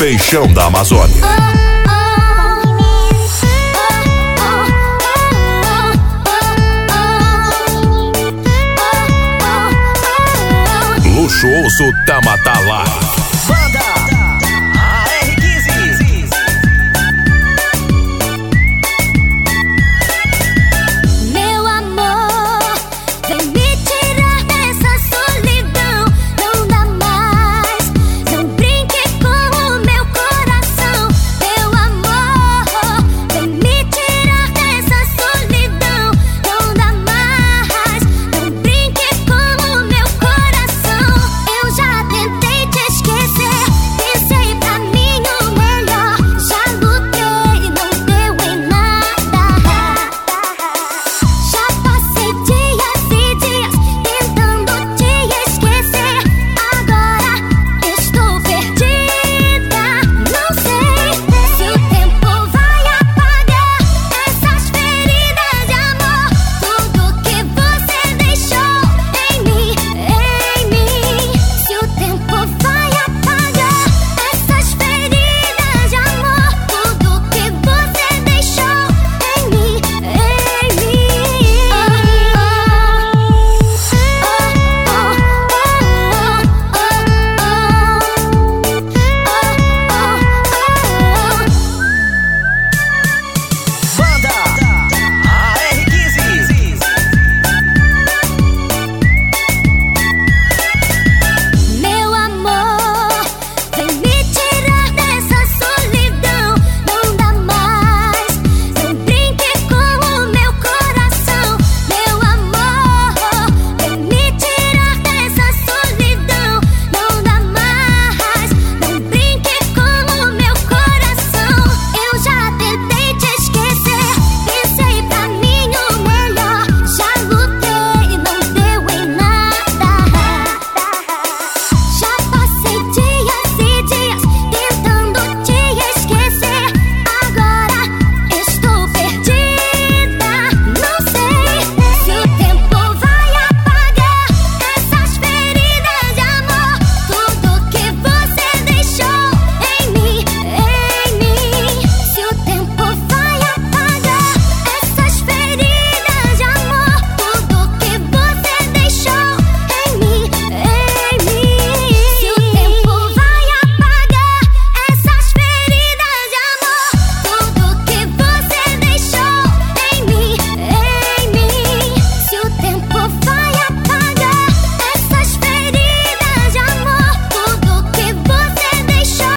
Peixão da Amazônia. Luxuoso Tamatá Banda!